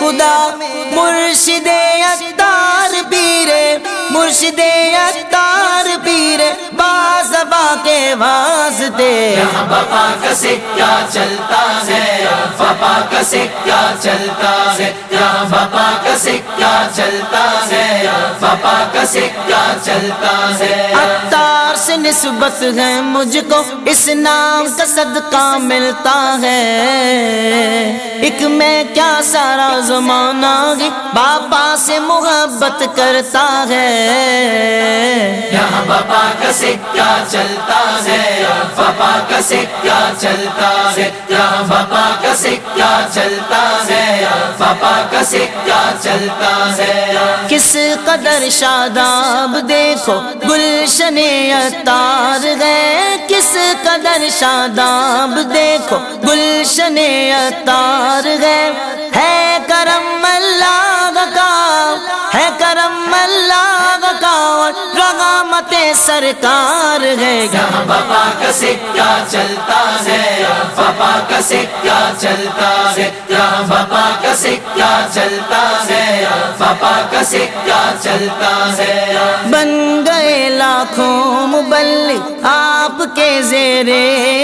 خدا، مرشد اتار پیرے، مرشد اتار پیرے بازبا کے واسطے۔ بپا کا سکہ چلتا ہے بپا کا سکہ چلتا ہے، یہاں بپا کا سکہ چلتا ہے بپا کا سکہ چلتا ہے۔ نسبت ہے مجھ کو، اس نام کا صدقہ ملتا ہے۔ ایک میں کیا سارا زمانہ گی باپا سے محبت کرتا ہے۔ یہاں بپا کا سکہ چلتا ہے بپا کا سکہ چلتا ہے، یہاں بپا کا سکہ چلتا ہے بپا کا سکہ چلتا ہے۔ کس قدر شاداب دیکھو، گلشن اتار گئے کس قدر شاداب دیکھو، گلشن اتار گئے ہے کرم اللہ کا، ہے کرم اللہ کا۔ رغامت سرکار ہے۔ یہاں بپا کا سکہ چلتا ہے بپا کا سکہ چلتا ہے یہاں بپا کا سکہ چلتا ہے بپا کا سکہ چلتا ہے۔ بن گئے لاکھوں مبلغ آپ کے زیر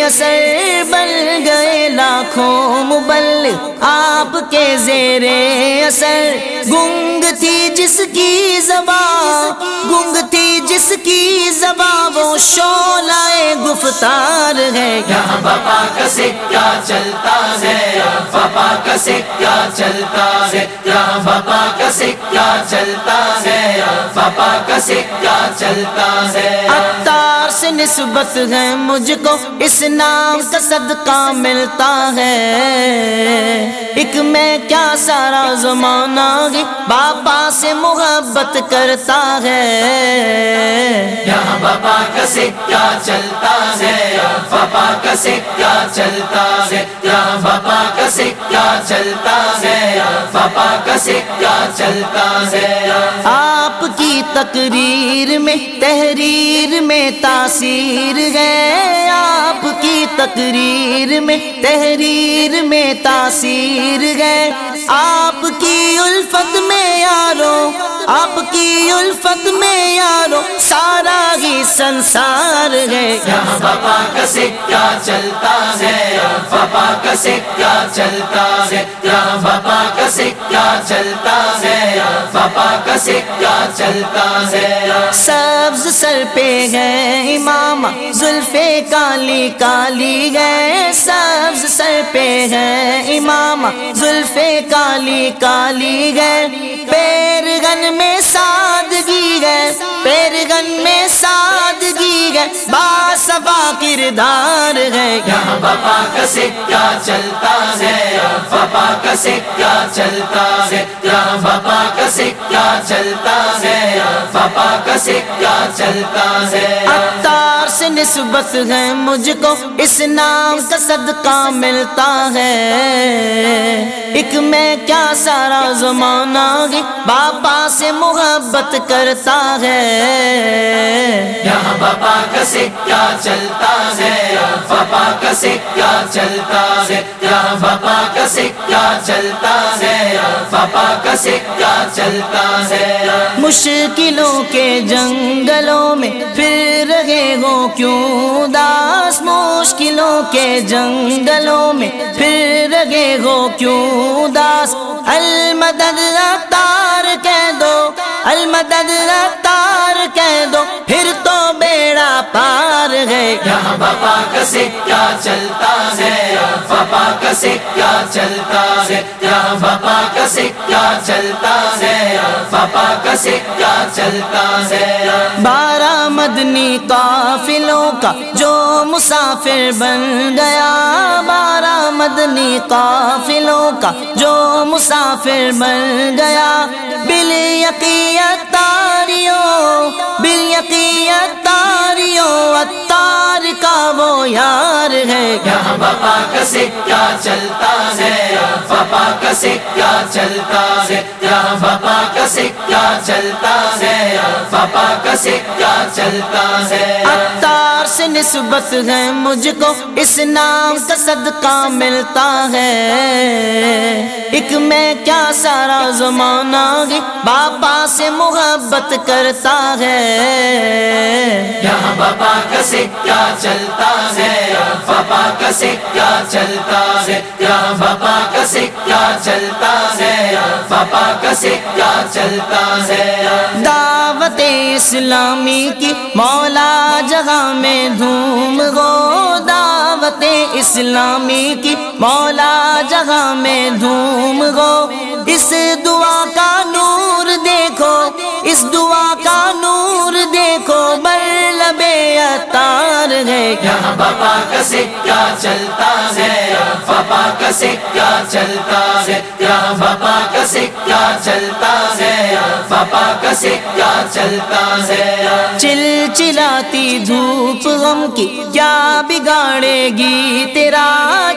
اثر۔ بن گئے لاکھوں مبلغ آپ کے زیر اثر۔ گنگ تھی جس کی زبان گنگ تھی جس کی زبان وہ شولہ گفتار ہے۔ یہاں بپا کا سکہ چلتا ہے بپا کا سکہ چلتا ہے یہاں بپا کا سکہ چلتا ہے بپا کا سکہ چلتا ہے۔ اتار سے نسبت ہے مجھ کو اس نام کا صدقہ ملتا ہے۔ ایک میں کیا سارا زمانہ گی باپا سے محبت کرتا ہے۔ یہاں بپا کا سکہ چلتا ہے بپا کا سکہ چلتا ہے، یہاں بپا کا سکہ چلتا ہے بپا کا سکہ چلتا ہے۔ آپ کی تقریر میں، تحریر میں تاثیر ہے۔ آپ کی تقریر میں، تحریر میں تاثیر ہے۔ آپ کی الفت میں یارو آپ کی الفت میں یارو سنسار ہے۔ بپا کا سکہ چلتا ہے۔ بپا کا سکہ چلتا ہے۔ بپا کا سکہ چلتا ہے۔ بپا کا سکہ چلتا ہے۔ سبز سر پہ ہے امام زلف کالی کالی ہے۔ سبز سر پہ ہے امام زلف کالی کالی ہے۔ پیر گن میں باسبا کردار ہے۔ یہاں بپا کا سکہ چلتا ہے۔ بپا کا سکہ چلتا ہے۔ یہاں بپا کا سکہ چلتا ہے۔ بپا کا سکہ چلتا ہے۔ اتار سے نسبت ہے مجھ کو۔ اس نام کا صدقہ ملتا ہے۔ ایک میں کیا سارا زمانہ گی باپا سے محبت کرتا ہے۔ یہاں بپا کا سکہ چلتا ہے؟ بپا کا سکہ چلتا ہے؟ یہاں بپا کا سکہ چلتا ہے؟ بپا کا سکہ چلتا ہے؟ مشکلوں کے جنگلوں میں پھر رہے ہو کیوں داس؟ مشکلوں کے جنگلوں میں پھر رہے ہو کیوں داس المدد رفتار کہہ دو المدد رفتار کہہ دو پھر پار ہے۔ یہاں بپا کا سکہ چلتا ہے۔ بپا کا سکہ چلتا ہے۔ یہاں بپا کا سکہ چلتا ہے۔ بپا کا سکہ چلتا ہے۔ بارہ مدنی قافلوں کا جو مسافر بن گیا۔ بارہ مدنی قافلوں کا جو مسافر بن گیا۔ بل یقیت تاریوں بل یار ہے۔ یہاں بابا کا سکہ چلتا ہے۔ بابا کا سکہ چلتا ہے۔ یہاں بابا کا سکہ چلتا ہے۔ بپا کا سکہ چلتا ہے۔ اتار سے نسبت ہے مجھ کو اس نام کا صدقہ ملتا ہے۔ ایک میں کیا سارا زمانہ گی باپا سے محبت کرتا ہے۔ یہاں بپا کا سکہ چلتا ہے۔ بپا کا سکہ چلتا ہے۔ یہاں بپا کا سکہ چلتا ہے۔ بپا کا سکہ چلتا ہے۔ دعوت اسلامی کی مولا جگہ میں دھوم گو دعوت اسلامی کی مولا جگہ میں دھوم گو اس دعا کا نور دیکھو۔ اس دعا کا نور دیکھو۔ بر لبے اتار ہے یہاں بپا کا سکہ چلتا ہے۔ بپا کا سکہ چلتا ہے۔ یہاں بپا کا سکہ چلتا ہے۔ بپا کا سکہ چلتا ہے۔ چل چلاتی دھوپ غم کی کیا بگاڑے گی تیرا؟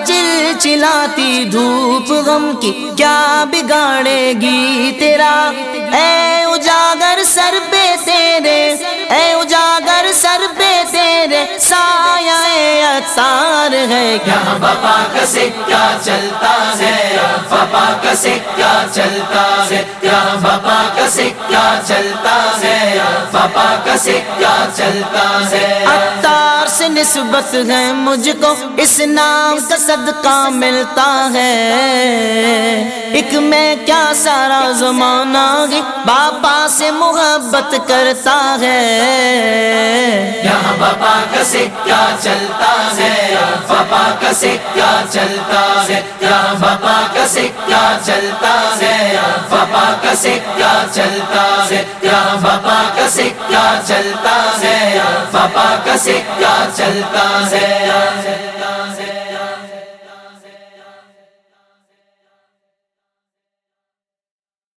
چل چلاتی دھوپ غم کی کیا بگاڑے گی تیرا؟ اے اجاگر سر پہ سایہ اتار ہے۔ یہاں بپا کا سکہ چلتا ہے۔ بپا کا سکہ چلتا ہے۔ یہاں بپا کا سکہ چلتا ہے۔ بپا کا سکہ چلتا ہے۔ اتار سے نسبت ہے مجھ کو۔ اس نام کا صدقہ ملتا ہے۔ ایک میں کیا سارا زمانہ گی باپا سے محبت کرتا ہے۔ بابا کا سکہ چلتا ہے بابا کا سکہ چلتا ہے۔ یہاں بپا کا سکہ چلتا ہے بابا کا سکہ چلتا ہے۔ یہاں بپا کا سکہ چلتا ہے بابا کا سکہ چلتا ہے۔